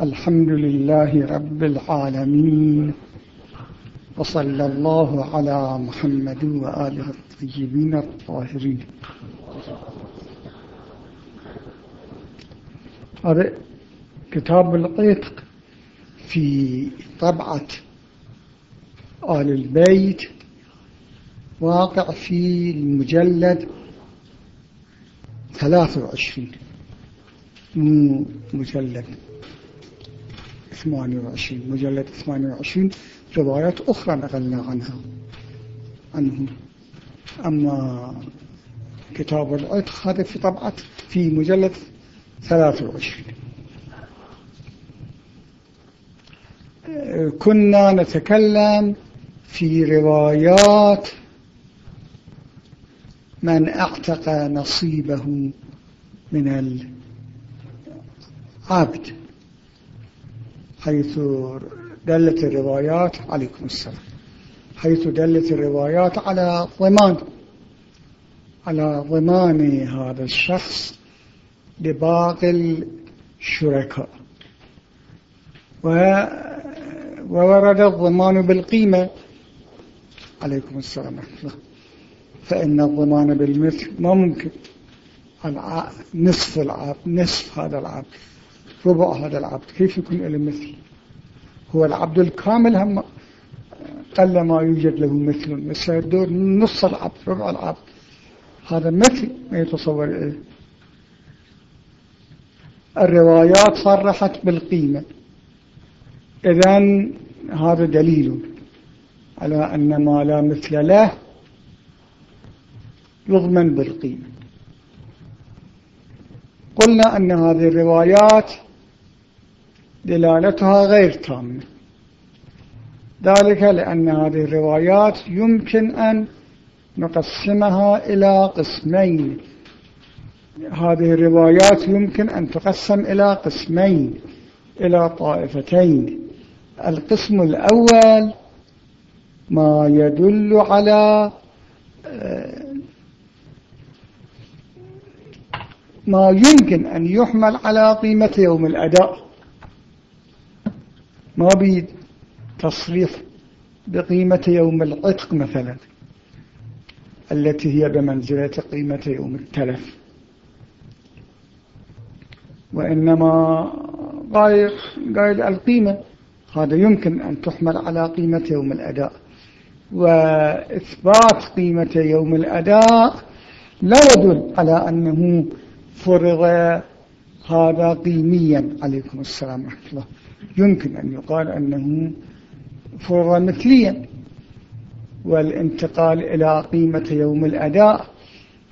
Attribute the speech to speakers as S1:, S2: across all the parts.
S1: الحمد لله رب العالمين. وصلى الله على محمد وآله الطيبين الطاهرين. هذا كتاب العتق في طبعة آل البيت واقع في المجلد 23 مو مجلد. 28 مجلد 28 روايات أخرى نقلنا عنها. عنه أما كتاب العتق هذا في طبعة في مجلد 23 كنا نتكلم في روايات من اعتق نصيبه من العبد حيث دلت الروايات عليكم السلام. حيث دلت الروايات على ضمان على ضمان هذا الشخص لباقي الشركاء. وورد الضمان بالقيمة. عليكم السلام فإن الضمان بالمثل ممكن نصف العبد نصف هذا العبد. ربع هذا العبد. كيف يكون له مثل هو العبد الكامل هم قل ما يوجد له مثل. بس يدور نص العبد ربع العبد. هذا مثل ما يتصور إيه الروايات صرحت بالقيمة. إذن هذا دليل على أن ما لا مثل له يضمن بالقيمة. قلنا أن هذه الروايات دلالتها غير تامة. ذلك لأن هذه الروايات يمكن أن نقسمها إلى قسمين. هذه الروايات يمكن أن تقسم إلى قسمين إلى طائفتين. القسم الأول ما يدل على ما يمكن أن يحمل على قيمة يوم الأداء. ما بيد تصريف بقيمة يوم العتق مثلا التي هي بمنزلة قيمة يوم التلف. وإنما قايل القيمة هذا يمكن أن تحمل على قيمة يوم الأداء. وإثبات قيمة يوم الأداء لا يدل على أنه فرض هذا قيميا. عليكم السلام ورحمة الله. يمكن أن يقال أنه فرض مثليا والانتقال إلى قيمة يوم الأداء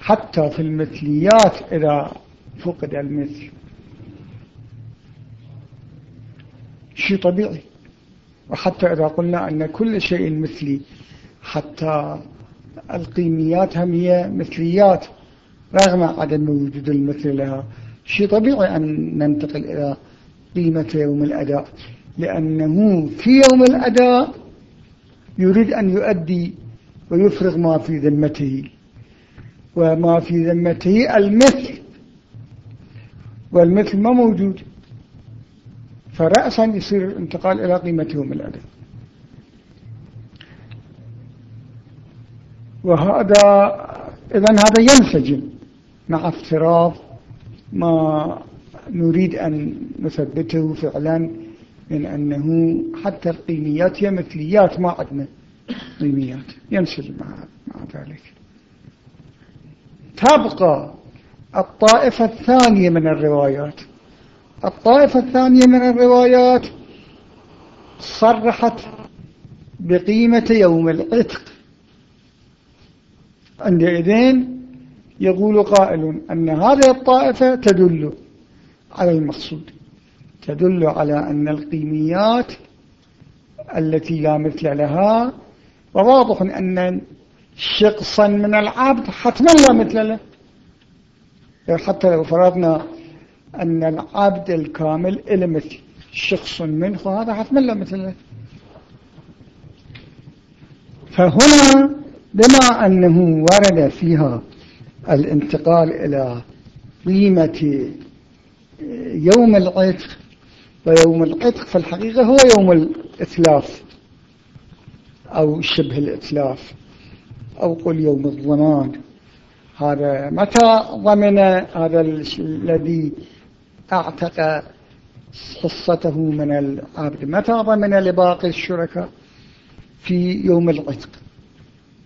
S1: حتى في المثليات إذا فقد المثل شيء طبيعي. وحتى إذا قلنا أن كل شيء مثلي حتى القيميات هم هي مثليات رغم عدم وجود المثل لها. شيء طبيعي أن ننتقل إلى قيمة يوم الأداء. لأنه في يوم الأداء يريد أن يؤدي ويفرغ ما في ذمته. وما في ذمته المثل. والمثل ما موجود. فرأسا يصير الانتقال إلى قيمة يوم الأداء. وهذا إذا هذا ينسجم مع افتراض ما نريد أن نثبته فعلا من أنه حتى القيميات هي مثليات ما عندنا قيميات ينسجم مع, مع ذلك. تبقى الطائفة الثانية من الروايات. الطائفة الثانية من الروايات صرحت بقيمة يوم العتق. عندئذ يقول قائل أن هذه الطائفة تدل على المقصود. تدل على أن القيميات التي لا مثل لها وواضح أن شخصا من العبد حتما لا مثل له. حتى لو فرضنا أن العبد الكامل إلى مثل شخص منه هذا حتما لا مثل له. فهنا بما أنه ورد فيها الانتقال إلى قيمة يوم العتق ويوم العتق في الحقيقة هو يوم الإثلاث أو شبه الإتلاف أو قل يوم الضمان. هذا متى ضمن هذا الذي أعتق حصته من العبد؟ متى ضمن لباقي الشركاء في يوم العتق؟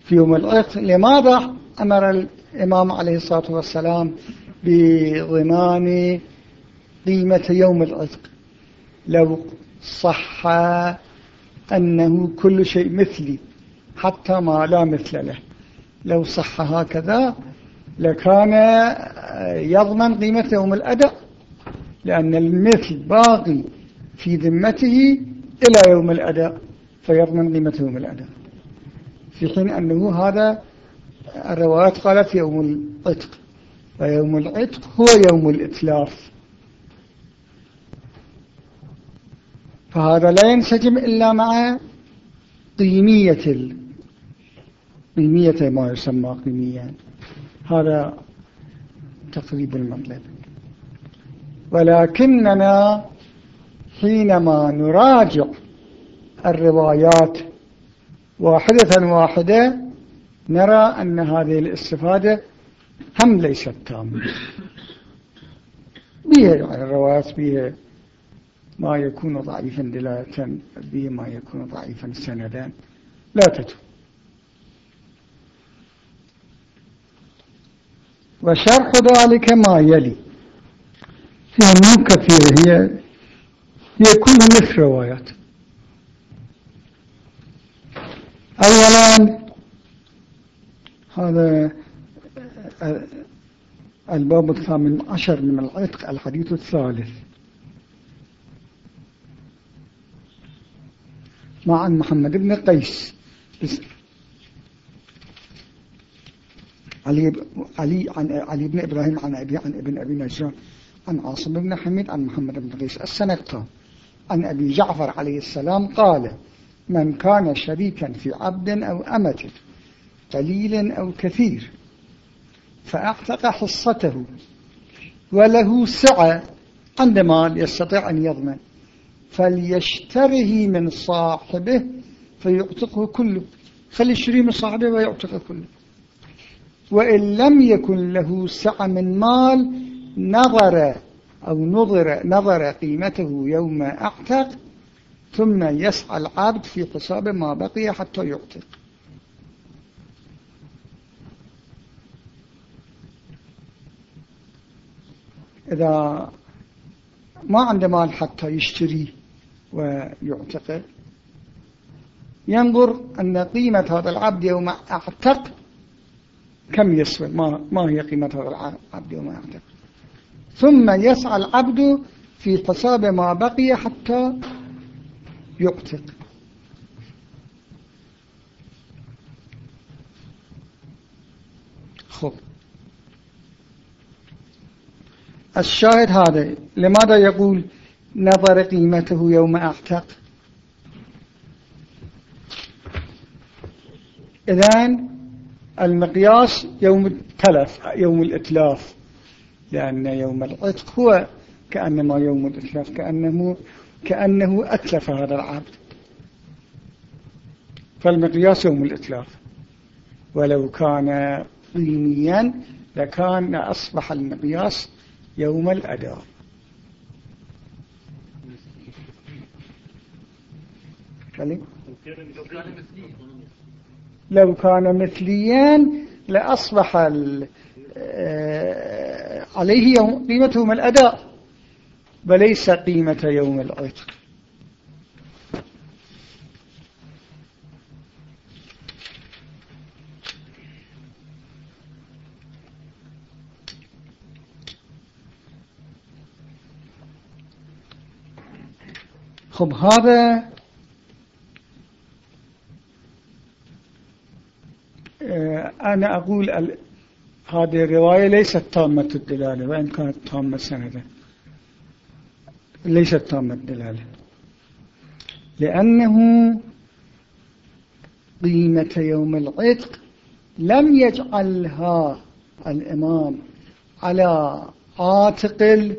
S1: في يوم العتق لماذا أمر الإمام عليه الصلاة والسلام بضمان قيمة يوم العتق. لو صح أنه كل شيء مثلي حتى ما لا مثل له. لو صح هكذا لكان يضمن قيمة يوم الأداء لأن المثل باقي في ذمته إلى يوم الأداء فيضمن قيمة يوم الأداء. في حين أنه هذا الروايات قالت يوم العتق ويوم العتق هو يوم الإتلاف. فهذا لا ينسجم إلا مع قيمية ال... قيمية ما يسمى قيميا هذا تقريب المطلب. ولكننا حينما نراجع الروايات واحدة واحدة نرى أن هذه الاستفادة هم ليست تامة. بها يعني الروايات بها ما يكون ضعيفا دلالة به ما يكون ضعيفا سندا. لا تتو وشرح ذلك ما يلي. فيها مو كثيرة هي هي كلها مثل روايات. أولا هذا الباب الثامن عشر من العتق الحديث الثالث. مع محمد بن قيس. علي علي عن علي بن إبراهيم عن ابي عن ابن أبي نجار عن عاصم بن حميد عن محمد بن قيس السنة عن أبي جعفر عليه السلام قال من كان شريكا في عبد أو أمة قليل أو كثير فأعتق حصته وله سعة عند مال يستطيع أن يضمن. فليشتره من صاحبه فيعتقه كله. فليشتري من صاحبه ويعتقه كله. وإن لم يكن له سعة من مال نظر أو نظر, نظر قيمته يوم أعتق ثم يسعى العبد في حساب ما بقي حتى يعتق. إذا ما عنده مال حتى يشتري ويعتقد. ينظر أن قيمة هذا العبد يوم أعتق. كم يسوى؟ ما, ما هي قيمة هذا العبد يوم أعتق؟ ثم يسعى العبد في حساب ما بقي حتى يعتق. خب. الشاهد هذا. لماذا يقول نظر قيمته يوم أعتق. إذن المقياس يوم التلف يوم الإتلاف لأن يوم العتق هو كأنما يوم الإتلاف كأنه, كأنه أتلف هذا العبد. فالمقياس يوم الإتلاف. ولو كان قيميا لكان أصبح المقياس يوم الأداء. لو كان مثليا لأصبح آه، عليه قيمتهم الأداء وليس قيمة يوم العتق. خب هذا أنا أقول هذه الرواية ليست تامة الدلالة وإن كانت تامة سندا. ليست تامة الدلالة. لأنه قيمة يوم العتق لم يجعلها الإمام على عاتق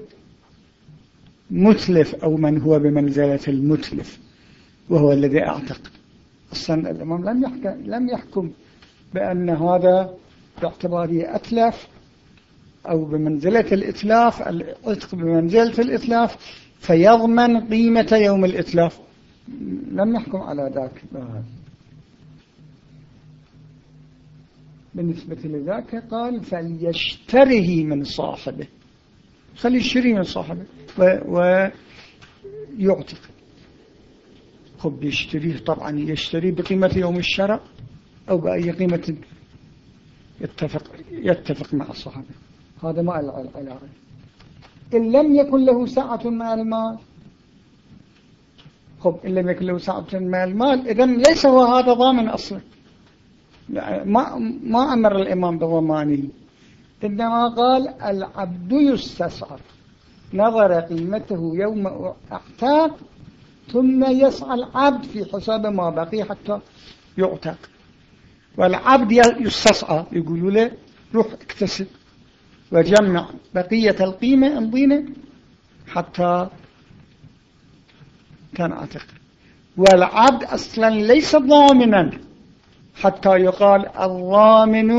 S1: متلف أو من هو بمنزلة المتلف وهو الذي أعتق. أصلا الإمام لم يحكم, لم يحكم بأن هذا باعتباره أتلف أو بمنزلة الإتلاف العتق بمنزلة الإتلاف فيضمن قيمة يوم الإتلاف. لم يحكم على ذاك بالنسبة لذاك قال فليشتره من صاحبه. خلي يشتري من صاحبه ويعتق خب يشتريه طبعا يشتري بقيمة يوم الشرع أو بأي قيمة يتفق, يتفق مع صاحبه هذا ما العلاقة إن لم يكن له ساعة من المال خب إن لم يكن له ساعة من المال إذن ليس هو هذا ضامن أصلا. ما, ما أمر الإمام بضمانه. إنما قال العبد يستسعر. نظر قيمته يوم أعتاق ثم يسعى العبد في حساب ما بقي حتى يعتق والعبد يستصعى يقولوا له روح اكتسب وجمع بقية القيمة انضينا حتى تنعتق. والعبد أصلا ليس ضامنا حتى يقال الضامن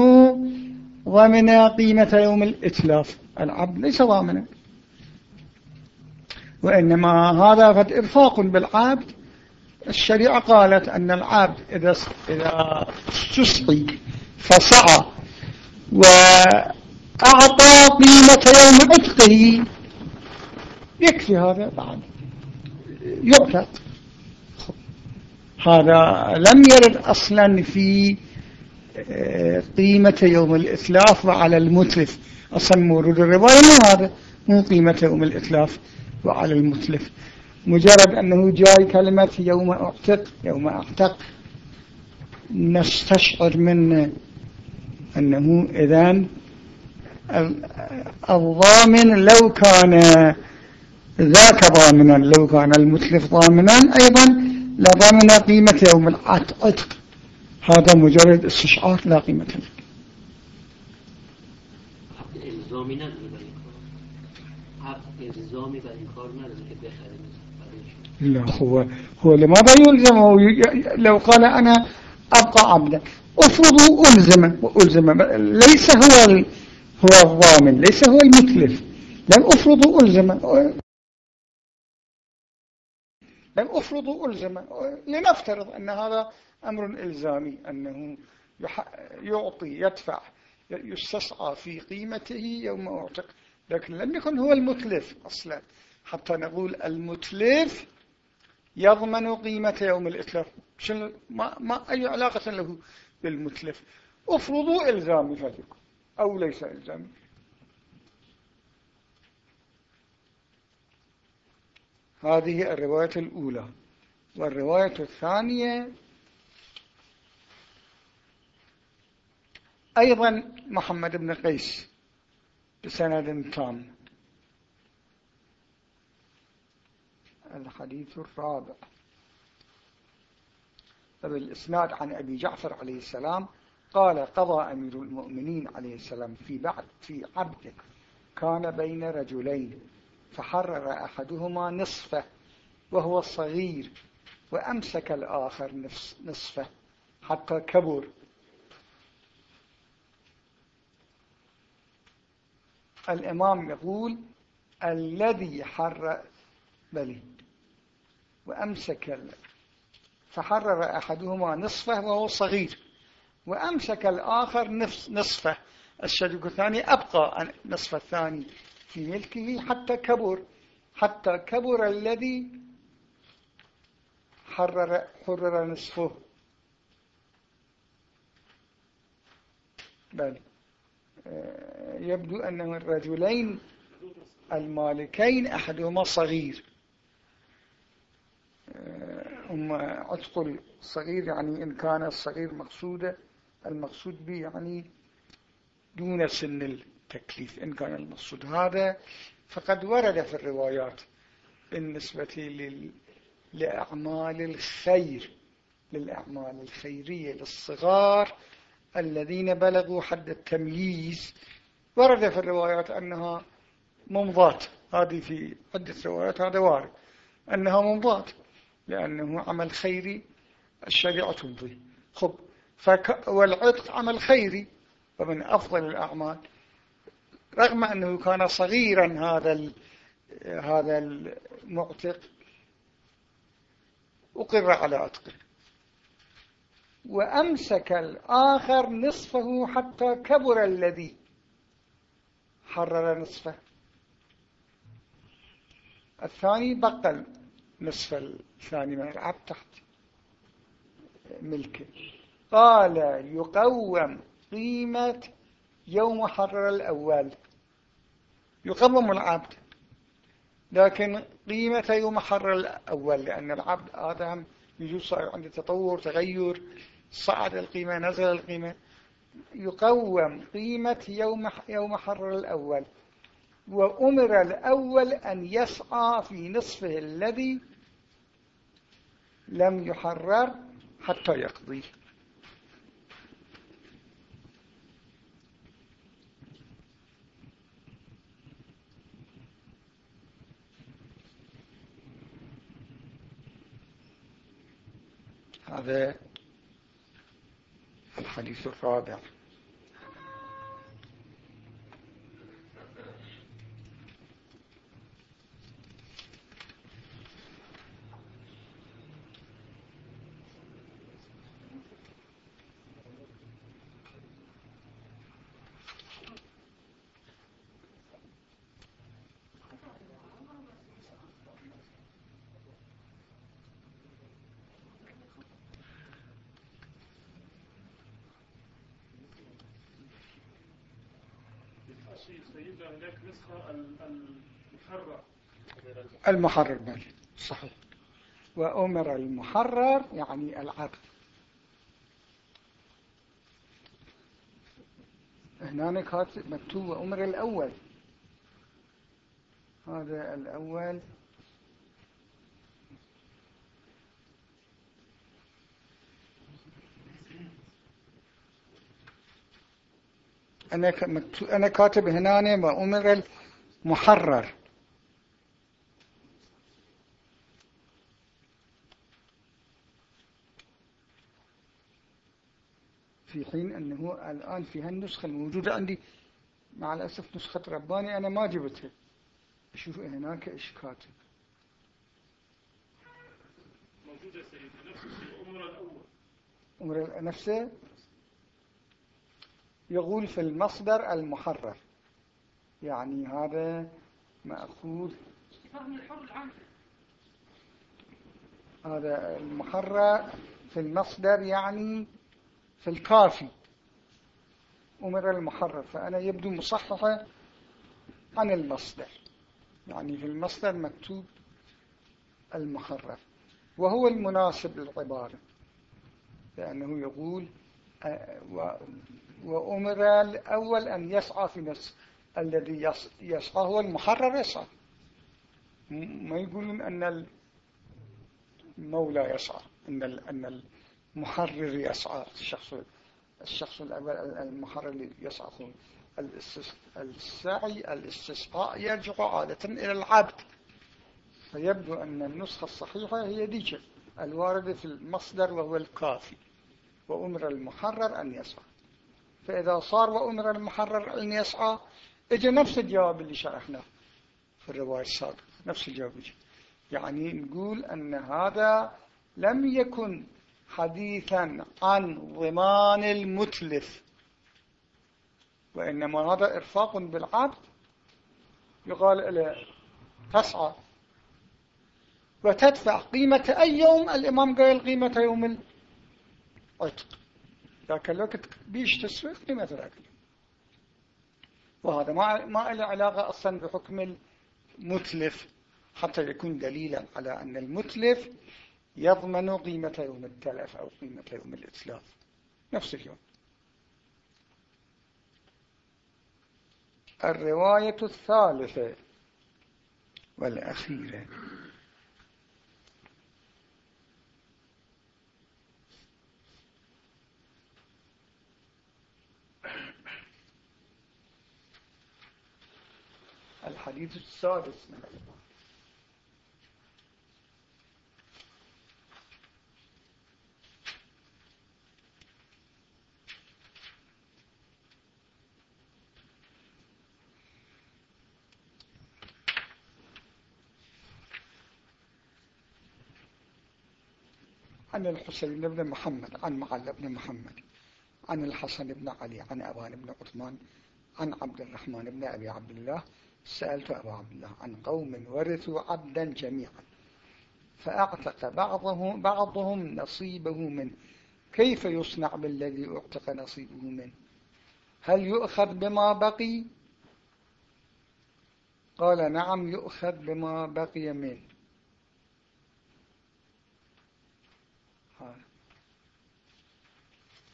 S1: ضمن قيمة يوم الإتلاف. العبد ليس ضامنا. وإنما هذا قد إرفاق بالعبد الشريعة قالت أن العبد إذا إذا استسقي فسعى وأعطى قيمة يوم عتقه يكفي هذا بعد. يعتق هذا لم يرد أصلا في آه، قيمة يوم الإتلاف وعلى المتلف. أصلا مورد الرواية هذا مو قيمة يوم الإتلاف وعلى المتلف. مجرد أنه جاي كلمة يوم أعتق يوم أعتق نستشعر من أنه إذن الضامن لو كان ذاك ضامنا لو كان المتلف ضامنا أيضا لضامن قيمة يوم العتق. هذا مجرد استشعار لا قيمة له. لا هو هو لماذا يلزمه لو قال أنا أبقى عبدا. أفرض ألزم ألزم ليس هو هو الضامن ليس هو المتلف لم أفرض ألزم. لم أفرض ألزم. لنفترض أن هذا أمر إلزامي أنه يعطي يدفع يستسعى في قيمته يوم أعتق. لكن لم يكن هو المتلف أصلا. حتى نقول المتلف يضمن قيمة يوم الإتلاف ما, ما أي علاقة له بالمتلف؟ افرضوا إلزامي فليكن أو ليس إلزامي هذه الرواية الأولى. والرواية الثانية أيضا محمد بن قيس بسند تام. الحديث الرابع. فبالإسناد عن أبي جعفر عليه السلام قال قضى أمير المؤمنين عليه السلام في بعد في عبد كان بين رجلين فحرر أحدهما نصفه وهو صغير وأمسك الآخر نصفه حتى كبر. الإمام يقول الذي حر بلي. وأمسك فحرر أحدهما نصفه وهو صغير. وأمسك الآخر نصفه. الشريك الثاني أبقى نصف الثاني في ملكه حتى كبر. حتى كبر الذي حرر, حرر نصفه. بل آه، يبدو أن الرجلين المالكين أحدهما صغير. هم عتق الصغير يعني إن كان الصغير مقصودة المقصود به يعني دون سن التكليف إن كان المقصود. هذا فقد ورد في الروايات بالنسبة لل... لأعمال الخير للأعمال الخيرية للصغار الذين بلغوا حد التمييز. ورد في الروايات أنها ممضات هذه في عدة روايات هذا وارد. أنها ممضات لأنه عمل خيري الشريعة تمضي. خب فك والعتق عمل خيري ومن أفضل الأعمال. رغم أنه كان صغيرا هذا هذا المعتق أقر على عتقه. وأمسك الآخر نصفه حتى كبر الذي حرر نصفه. الثاني بقى نصف الثاني من العبد تحت ملكه قال يقوم قيمة يوم حرر الأول. يقوم العبد لكن قيمة يوم حرر الأول لأن العبد آدم يجوز صار عنده تطور تغير صعد القيمة نزل القيمة. يقوم قيمة يوم يوم حرر الأول. وأمر الأول أن يسعى في نصفه الذي لم يحرر حتى يقضي. هذا الحديث الرابع. المحرر. بل صحيح. وأمر المحرر يعني العبد هنا كاتب مكتوب وأمر الأول. هذا الأول أنا أنا كاتب هنا وأمر المحرر في حين أنه الآن في هالنسخة الموجودة عندي مع الأسف نسخة رباني أنا ما جبتها. أشوف هناك إيش كاتب. موجودة سيدي نفس أمر الأول. أمر نفسه يقول في المصدر المحرر. يعني هذا مأخوذ. هذا المحرر في المصدر يعني في الكافي. أمر المحرر. فأنا يبدو مصححة عن المصدر. يعني في المصدر مكتوب المحرر. وهو المناسب للعبارة لأنه يقول وأمر الأول أن يسعى في نفس الذي يسعى هو المحرر يسعى. ما يقولون أن المولى يسعى أن أن المحرر يسعى. الشخص الشخص الأول المحرر يسعى السعي الاستسقاء يرجع عادة إلى العبد. فيبدو أن النسخة الصحيحة هي ديك الواردة في المصدر وهو الكافي. وأمر المحرر أن يسعى. فإذا صار وأمر المحرر أن يسعى اجى نفس الجواب اللي شرحناه في الرواية السابقة نفس الجواب يعني نقول أن هذا لم يكن حديثا عن ضمان المتلف وإنما هذا إرفاق بالعبد. يقال له تسعى وتدفع قيمة أي يوم. الإمام قال قيمة يوم العتق. ذاك الوقت بيش تسوي قيمة ذاك وهذا ما ما له علاقة أصلا بحكم المتلف حتى يكون دليلا على أن المتلف يضمن قيمة يوم التلف أو قيمة يوم الإتلاف. نفس اليوم. الرواية الثالثة والأخيرة. الحديث السادس عن الحسين بن محمد عن معل بن محمد عن الحسن بن علي عن أبان بن عثمان عن عبد الرحمن بن أبي عبد الله سألت أبا عبد الله عن قوم ورثوا عبدا جميعا فأعتق بعضهم, بعضهم نصيبه منه. كيف يصنع بالذي أعتق نصيبه منه؟ هل يؤخذ بما بقي؟ قال نعم يؤخذ بما بقي منه.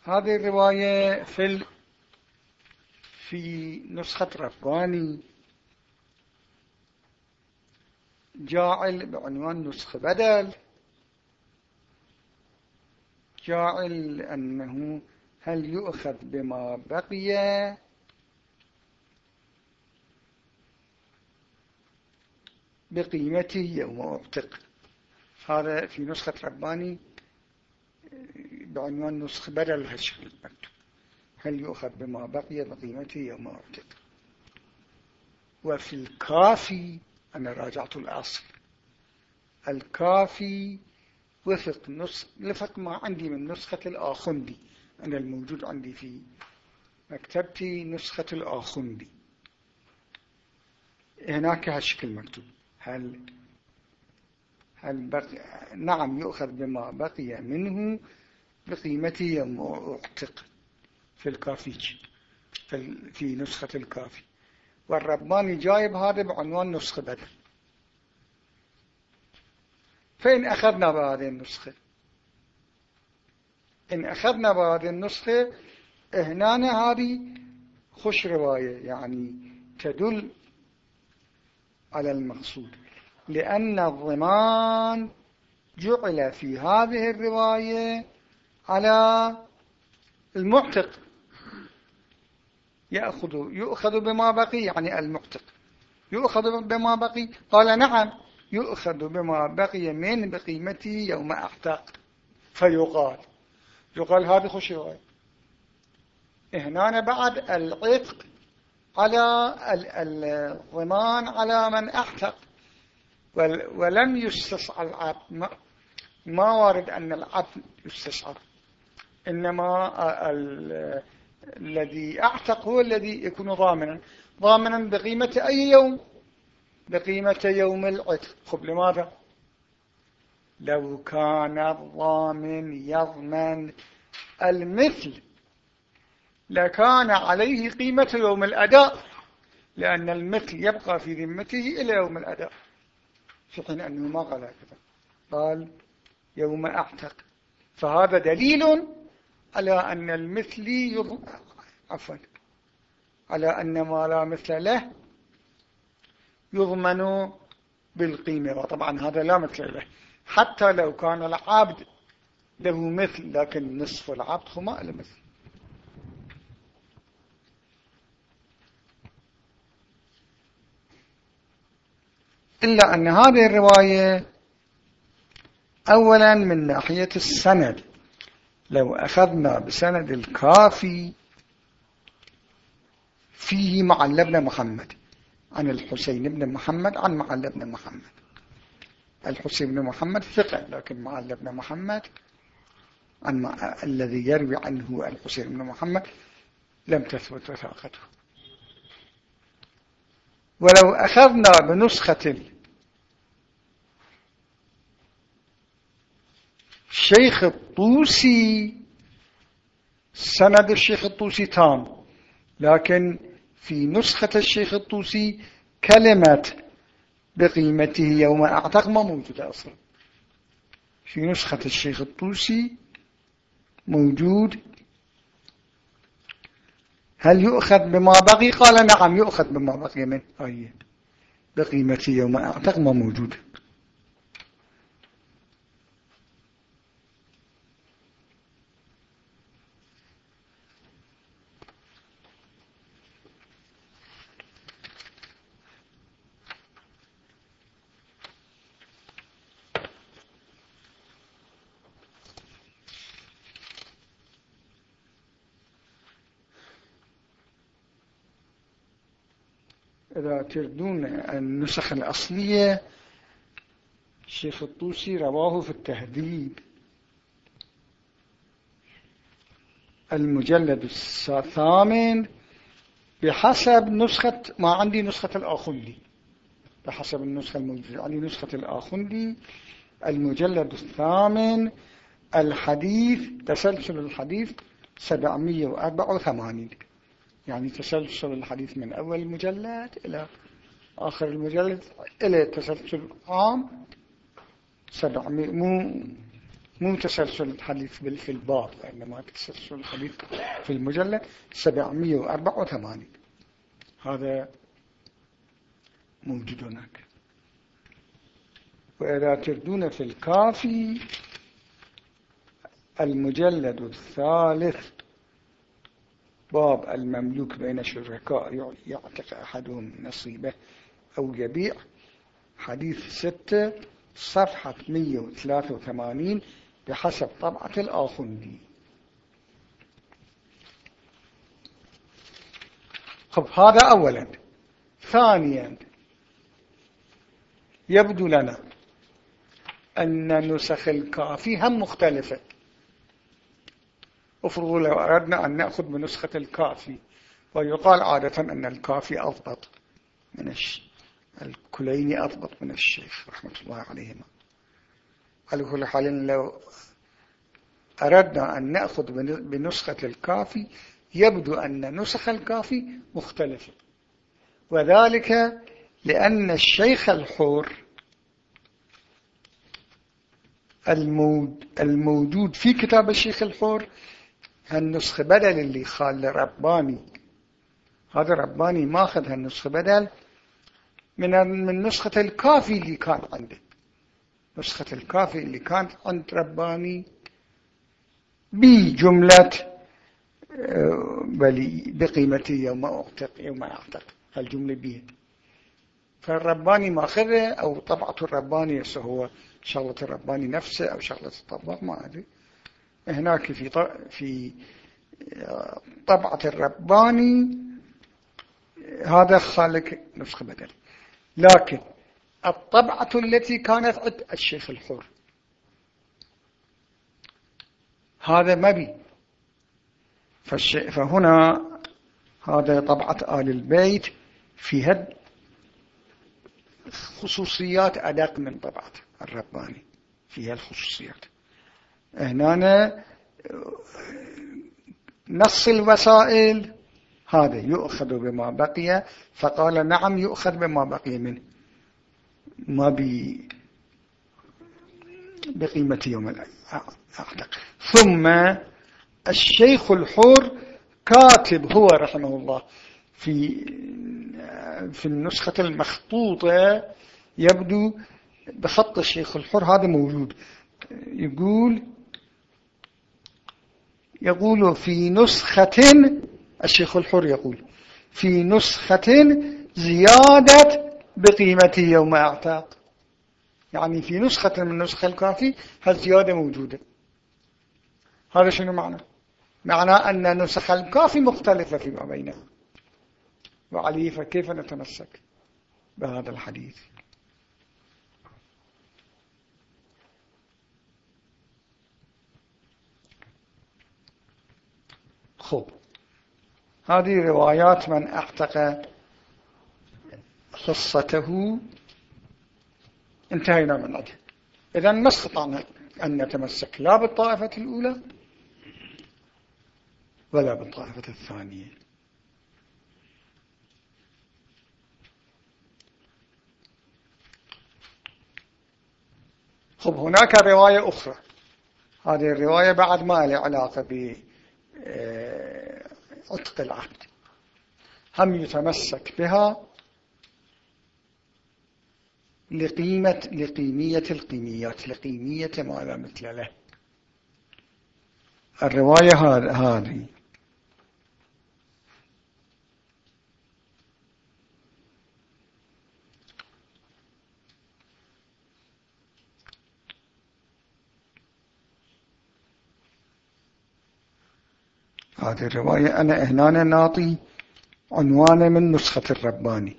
S1: هذه الرواية في في نسخة رباني جاعل بعنوان نسخ بدل. جاعل أنه هل يؤخذ بما بقي؟ بقيمته يوم اعتق هذا في نسخة رباني بعنوان نسخ بدل هالشكل. المكتوب هل يؤخذ بما بقي بقيمته يوم اعتق وفي الكافي أنا راجعت الأصل. الكافي وفق نسخ لفق ما عندي من نسخة الآخندي. أنا الموجود عندي في مكتبتي نسخة الآخندي. هناك هالشكل مكتوب. هل هل بقي نعم يؤخذ بما بقي منه بقيمته يوم اعتق في الكافي في نسخة الكافي. والرباني جايب هذا بعنوان نسخة بدل فإن أخذنا بهذه النسخة إن أخذنا بهذه النسخة هنا هذه خش رواية يعني تدل على المقصود. لأن الضمان جعل في هذه الرواية على المعتق. يأخذ يؤخذ بما بقي يعني المعتق. يؤخذ بما بقي. قال نعم يؤخذ بما بقي من بقيمته يوم أعتق. فيقال يقال هذه رواية هنا بعد العتق على الضمان على من أعتق. ولم يستصعر العبد. ما وارد أن العبد يستصعر إنما الذي أعتق هو الذي يكون ضامنا. ضامنا بقيمة أي يوم؟ بقيمة يوم العتق. خب لماذا؟ لو كان الضامن يضمن المثل لكان عليه قيمة يوم الأداء لأن المثل يبقى في ذمته إلى يوم الأداء. في حين أنه ما قال هكذا. قال يوم أعتق. فهذا دليل على أن المثلي عفوا. على أن ما لا مثل له يضمن بالقيمة. وطبعا هذا لا مثل له. حتى لو كان العبد له مثل لكن نصف العبد ما له مثل. إلا أن هذه الرواية أولا من ناحية السند. لو أخذنا بسند الكافي فيه معل بن محمد عن الحسين بن محمد عن معل بن محمد. الحسين بن محمد ثقة لكن معل بن محمد عن الذي يروي عنه الحسين بن محمد لم تثبت وثاقته. ولو أخذنا بنسخة الشيخ الطوسي سند الشيخ الطوسي تام. لكن في نسخة الشيخ الطوسي كلمة بقيمته يوم أعتق ما موجودة أصلا. في نسخة الشيخ الطوسي موجود. هل يؤخذ بما بقي؟ قال نعم يؤخذ بما بقي أي بقيمته يوم أعتق ما موجود. إذا تردون النسخ الأصلية الشيخ الطوسي رواه في التهذيب. المجلد الثامن بحسب نسخة ما عندي نسخة الآخندي. بحسب النسخة الموجودة عندي نسخة الآخندي. المجلد الثامن الحديث تسلسل الحديث 784 يعني تسلسل الحديث من أول المجلد إلى آخر المجلد إلى تسلسل عام 700 مو مو تسلسل الحديث في الباب وإنما تسلسل الحديث في المجلد 784 هذا موجود هناك. وإذا تردون في الكافي المجلد الثالث باب المملوك بين شركاء يعتق أحدهم نصيبه أو يبيع. حديث ستة صفحة 183 بحسب طبعة الآخندي خب هذا أولا. ثانيا يبدو لنا أن نسخ الكافي هم مختلفة. افرضوا لو أردنا أن نأخذ بنسخة الكافي ويقال عادة أن الكافي أضبط من الش... الكليني أضبط من الشيخ رحمة الله عليهما. على كل حال لو أردنا أن نأخذ بنسخة الكافي يبدو أن نسخ الكافي مختلفة. وذلك لأن الشيخ الحور الموجود في كتاب الشيخ الحور هالنسخ بدل اللي خال رباني هذا رباني ماخذ هالنسخ بدل من من نسخة الكافي اللي كان عنده. نسخة الكافي اللي كانت عند رباني بجملة آه، بلي بقيمتي يوم أعتق يوم أعتق. هالجملة بيه. فالرباني ماخذه أو طبعة الرباني هو شغلة الرباني نفسه أو شغلة الطباق ما أدري. هناك في في طبعة الرباني هذا خالق نسخة بدل لكن الطبعة التي كانت عند الشيخ الحر هذا مبي فهنا هذا طبعة آل البيت فيها خصوصيات أدق من طبعة الرباني فيها الخصوصيات. هنا نص الوسائل هذا يؤخذ بما بقي فقال نعم يؤخذ بما بقي منه. ما بي بقيمة يوم أعتق ثم الشيخ الحور كاتب هو رحمه الله في في النسخة المخطوطة يبدو بخط الشيخ الحر هذا موجود. يقول يقول في نسخة الشيخ الحر يقول في نسخة زيادة بقيمة يوم أعتاق. يعني في نسخة من نسخة الكافي هالزيادة موجودة؟ هذا شنو معنى؟ معنى أن نسخ الكافي مختلفة فيما بينها وعليه فكيف نتمسك بهذا الحديث؟ خب هذه روايات من أعتق خصته انتهينا من عده إذا ما استطعنا أن نتمسك لا بالطائفة الأولى ولا بالطائفة الثانية. خب هناك رواية أخرى. هذه الرواية بعد ما لها علاقة بعتق العهد هم يتمسك بها لقيمة لقيمية القيميات لقيمية ما لا مثل له. الرواية هذه. هذه الرواية أنا هنا نعطي عنوان من نسخة الرباني.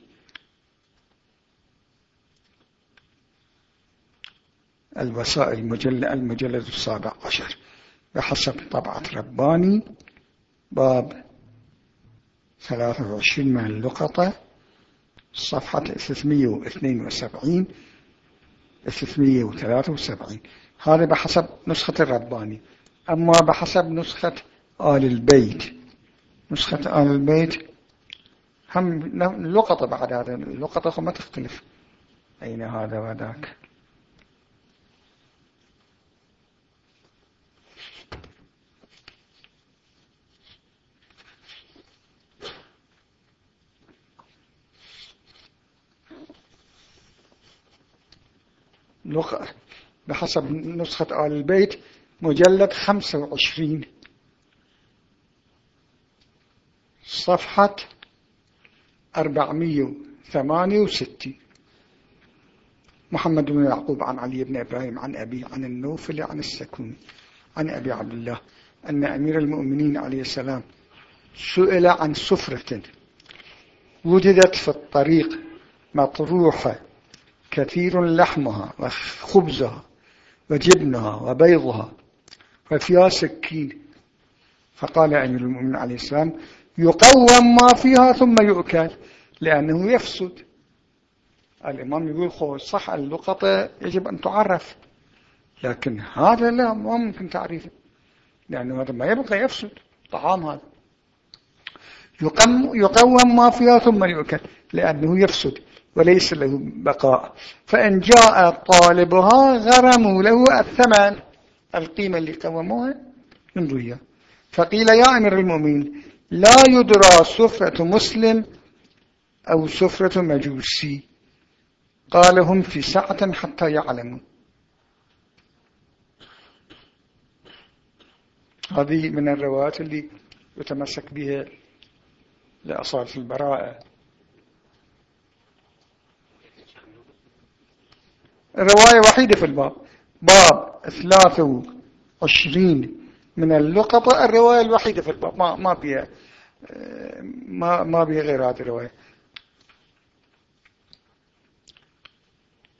S1: الوسائل المجلد, المجلد السابع عشر. بحسب طبعة رباني باب 23 من اللقطة صفحة 372 373 هذا بحسب نسخة الرباني. أما بحسب نسخة آل البيت. نسخة آل البيت هم اللقطة بعد هذا اللقطة ما تختلف. أين هذا وذاك؟ بحسب نسخة آل البيت مجلد 25 صفحة 468 محمد بن يعقوب عن علي بن إبراهيم عن أبي عن النوفل عن السكون عن أبي عبد الله أن أمير المؤمنين عليه السلام سئل عن سفرة وجدت في الطريق مطروحة كثير لحمها وخبزها وجبنها وبيضها ففيها سكين. فقال أمير المؤمنين عليه السلام يقوم ما فيها ثم يؤكل لأنه يفسد. الإمام يقول خو صح اللقطة يجب أن تعرف لكن هذا لا ما ممكن تعريفه لأنه هذا ما يبقى يفسد طعام هذا. يقوم, يقوم ما فيها ثم يؤكل لأنه يفسد وليس له بقاء. فإن جاء طالبها غرموا له الثمن القيمة اللي قوموها من رؤيا فقيل يا أمير المؤمنين لا يدرى سفرة مسلم أو سفرة مجوسي. قال هم في ساعة حتى يعلموا. هذه من الروايات اللي يتمسك بها لأصالة البراءة. الرواية وحيدة في الباب. باب 23 من اللقطة. الرواية الوحيدة في الباب. ما ما بيها ما ما بيها غير هذه الرواية.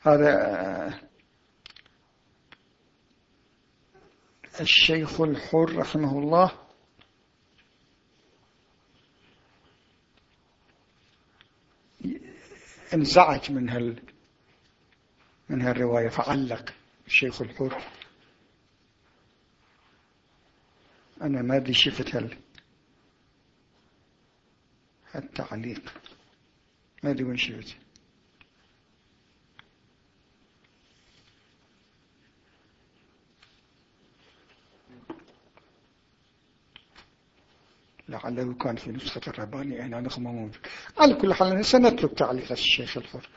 S1: هذا الشيخ الحر رحمه الله. انزعج من هال من هالرواية فعلق الشيخ الحر. أنا ما أدري شفت هال التعليق. ما أدري وين شفت. لعله كان في نسخة الرباني. أنا نخمة على كل حال سنترك تعليق الشيخ الحر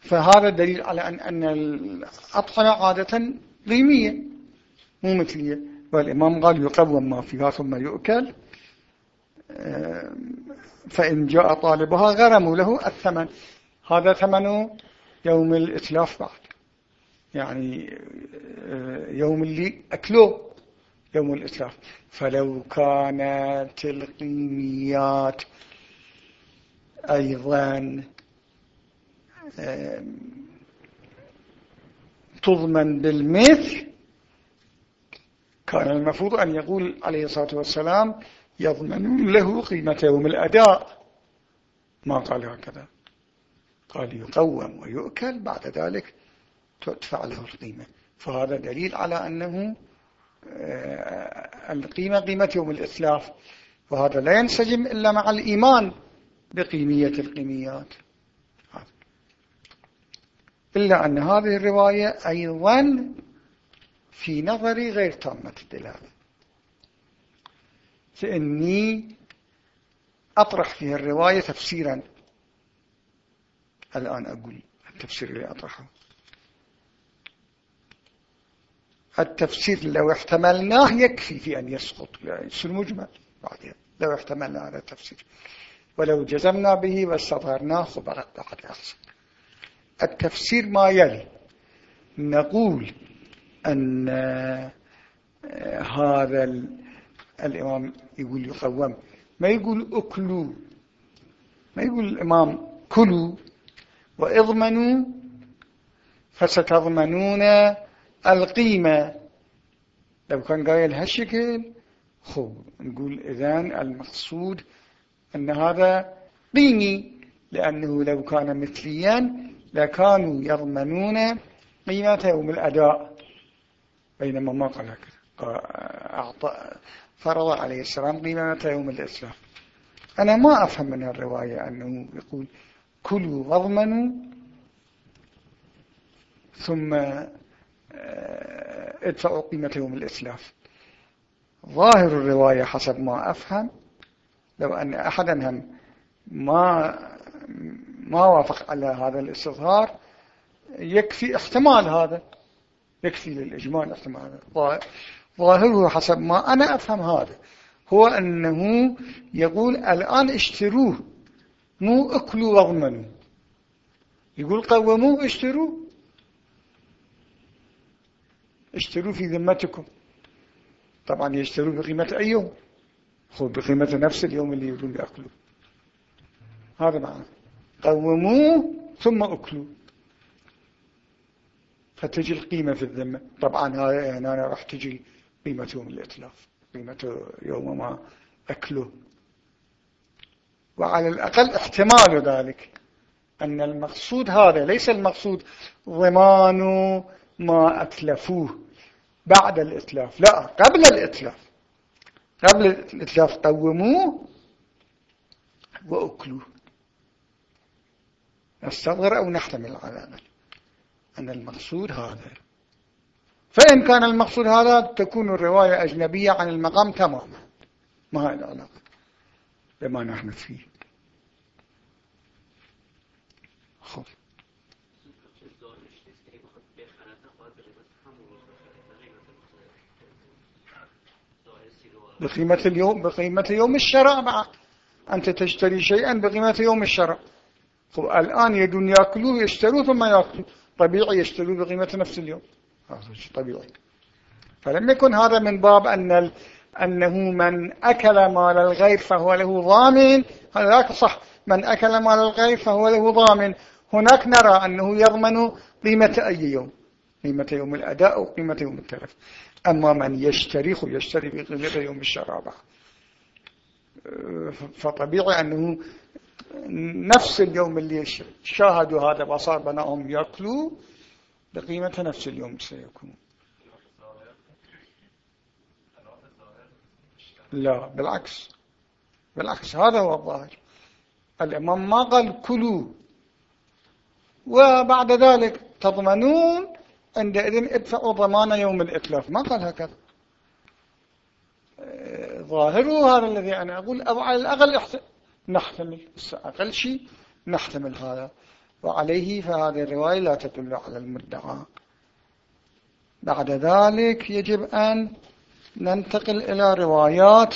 S1: فهذا دليل على أن, أن الأطعمة عادة ضيمية مو مثلية والإمام قال يقوم ما فيها ثم يؤكل. فإن جاء طالبها غرموا له الثمن. هذا ثمن يوم الإتلاف بعد. يعني يوم اللي أكلوه يوم الإتلاف. فلو كانت القيميات أيضا تضمن بالمثل كان المفروض أن يقول عليه الصلاة والسلام يضمن له قيمة يوم الأداء. ما قال هكذا. قال يقوم ويؤكل بعد ذلك تدفع له القيمة. فهذا دليل على أنه آه، القيمة قيمة يوم الإسلاف. وهذا لا ينسجم إلا مع الإيمان بقيمية القيميات. إلا أن هذه الرواية أيضا في نظري غير تامة الدلالة فإني أطرح فيها الرواية تفسيرا. الآن أقول التفسير اللي أطرحه. التفسير لو احتملناه يكفي في أن يسقط. يعني المجمل بعدها لو احتملنا هذا التفسير. ولو جزمنا به واستظهرناه بعد أحسن التفسير ما يلي. نقول أن آه، هذا الإمام يقول يقوم. ما يقول أكلوا. ما يقول الإمام كلوا. وإضمنوا فستضمنون القيمة. لو كان قايل هالشكل خب نقول إذن المقصود أن هذا قيمي. لأنه لو كان مثليا لكانوا يضمنون قيمة يوم الأداء. بينما ما قال هكذا. أعطى فرض عليه السلام قيمة يوم الإسلام. أنا ما أفهم من الرواية أنه يقول كلوا واضمنوا ثم آه، ادفعوا قيمة يوم الإسلاف ظاهر الرواية حسب ما أفهم لو أن أحدا هم ما ما وافق على هذا الاستظهار يكفي احتمال هذا. يكفي للإجمال هذا ظاهره حسب ما أنا أفهم هذا. هو أنه يقول الآن اشتروه مو أكلوا واضمنوا يقول قوموه اشتروه. اشتروا في ذمتكم. طبعا يشتروا بقيمة أي يوم؟ خذ بقيمة نفس اليوم اللي يريدون يأكلوا هذا معنى. قوموه ثم أكلوا. فتجي القيمة في الذمة طبعا أنا راح تجي قيمة يوم الإتلاف قيمة يوم ما أكله. وعلى الأقل احتمال ذلك أن المقصود هذا ليس المقصود ضمان ما أتلفوه بعد الإتلاف لا قبل الإتلاف. قبل الإتلاف قوموه وأكلوه. نستغر أو نحتمل على ذلك أن المقصود هذا. فإن كان المقصود هذا تكون الرواية أجنبية عن المقام تماما. ما هي العلاقة؟ بما نحن فيه. خب. بقيمة اليوم بقيمة يوم الشراء معك أنت تشتري شيئا بقيمة يوم الشراء الآن يدون يأكلوه يشتروه ثم يأكلوه طبيعي يشتروه بقيمة نفس اليوم. هذا شيء طبيعي. فلم يكن هذا من باب أن أنه من أكل مال الغير فهو له ضامن. هذا صح من أكل مال الغير فهو له ضامن. هناك نرى أنه يضمن قيمة أي يوم؟ قيمة يوم الأداء أو قيمة يوم التلف. أما من يشتري يشتري بقيمة يوم الشرابة. فطبيعي أنه نفس اليوم اللي شاهدوا هذا وصار بناهم يأكلوا بقيمة نفس اليوم سيكون لا بالعكس. بالعكس هذا هو الظاهر. الإمام ما قال كلوا. وبعد ذلك تضمنون عندئذ ادفعوا ضمان يوم الإتلاف. ما قال هكذا. ظاهره هذا الذي أنا أقول أو على الأقل نحتمل أقل شيء نحتمل هذا. وعليه فهذه الرواية لا تدل على المدعى. بعد ذلك يجب أن ننتقل إلى روايات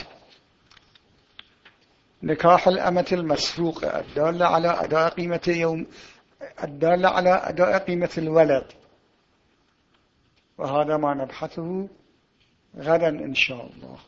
S1: نكاح الأمة المسروقة الدالة على أداء قيمة يوم الدالة على أداء قيمة الولد. وهذا ما نبحثه غدا إن شاء الله.